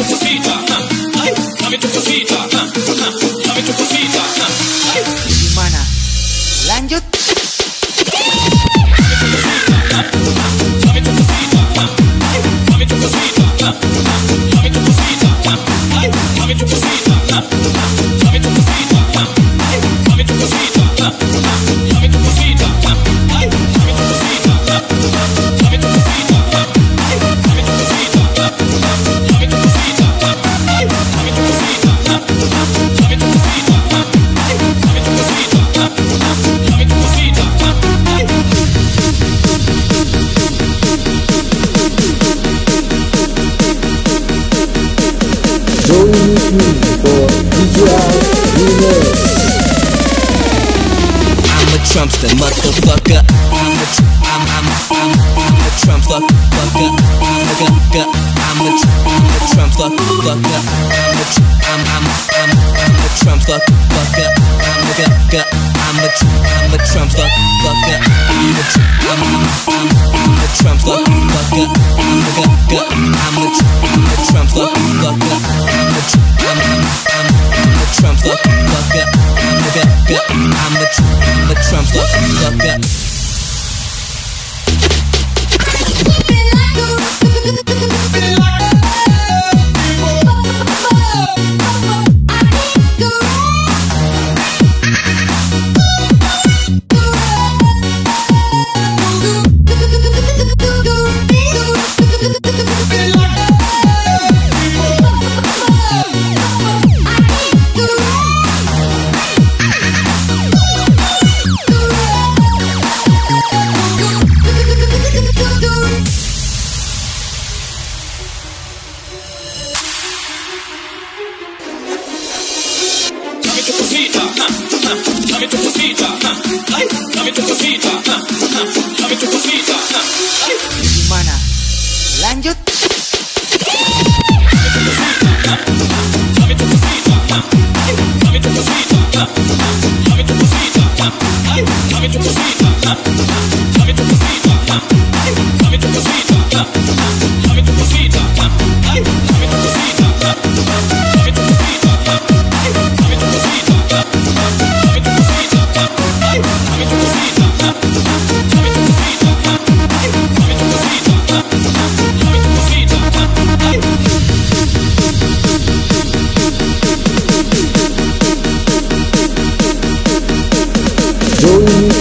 tu cosita, ah, ay, dame tu cosita, ah, ah, dame tu cosita, ay, Gimana? Lanjut. dame tu cosita, dame tu cosita, dame tu cosita, dame tu cosita, I'm a motherfucker. I'm tr- I'm, I'm, I'm, I'm a Trump fuck, fucker. I'm gu- I'm a Trump fuck, fucker. I'm I'm, I'm, I'm, a Trump fuck, fucker. I'm gu- I'm tr- I'm a Trump fuck, fucker. I'm tr- I'm, I'm, I'm, a Trump fuck, fucker. I'm gu- I'm tr- I'm a Trump fuck, fucker. I'm tr- I'm, I'm, I'm, a Trump fuck, I'm a, I'm a, Trump fuck, Lanjut.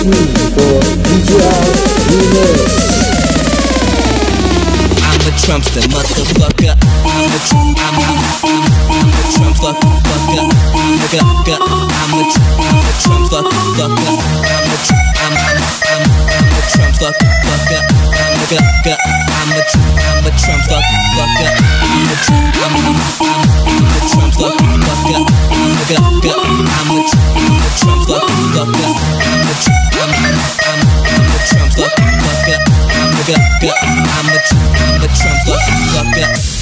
With me for DJI Remix. I'm a Trumpster, motherfucker. I'm a, tr- I'm, I'm, I'm, a Trump fuck, fucker. I'm a, gu- gu- I'm a, I'm a Trump fuck, fucker. I'm a, I'm, I'm, I'm, I'm a Trump fuck, fucker. I'm a, gu- gu- I'm a, I'm a Trump fuck, fucker. I'm a, I'm, I'm, I'm, I'm a, I'm a, Trump fuck, fucker.